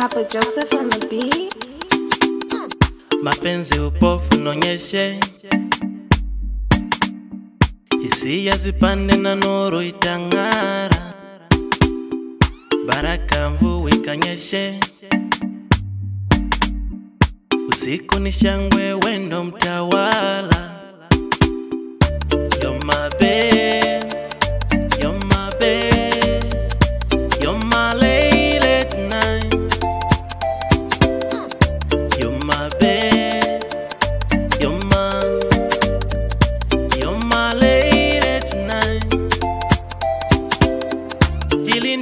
Uncle Joseph on the beat. mapenzi upofu nonyeshe hisia zipande na nuru itang'ara baraka mvua ikanyeshe usiku ni shangwe wendo mtawala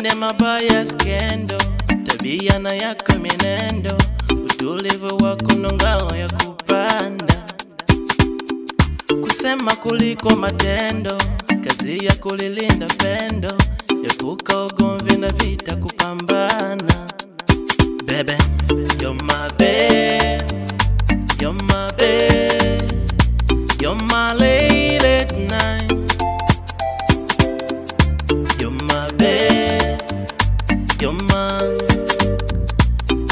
Jilinde mabaya skendo, tabia na yako minendo, utulivu wako ndo ngao ya kupanda, kusema kuliko matendo, kazi ya kulilinda pendo, epuka ugomvi na vita kupambana. bebe you're my babe, you're my babe,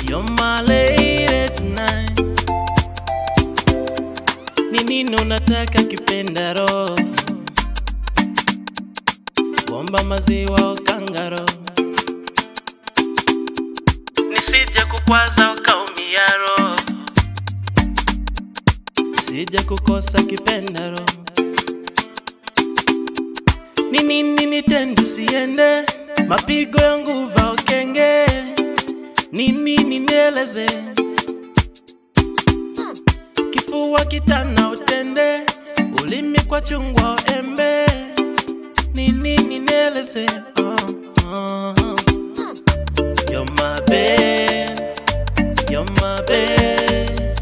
you're unataka kipenda roho? Bomba maziwa kangaro, nisije kukwaza ukaumia roho, nisije kukosa kipendaro. Ni nini nitende siende, mapigo ya ukenge, ni nini nieleze, kifua kitana utende, ulimi kwa chungwa embe, ni nini nieleze, oh, uh, oh. Uh, uh. You're my babe, you're my babe,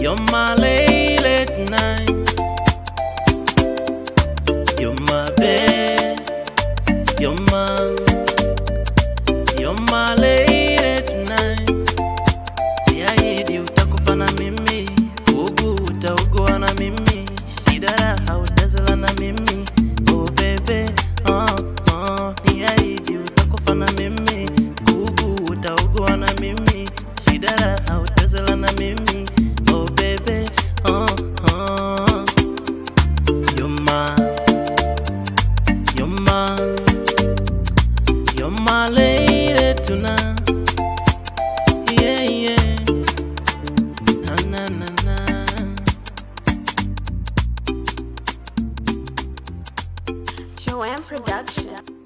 you're my lady tonight. You're my babe, you're my, you're my raha na mimi, oh baby, oh, oh. You're my, you're my, you're my lady tonight. Yeah, yeah. Na na na. Joanne Production.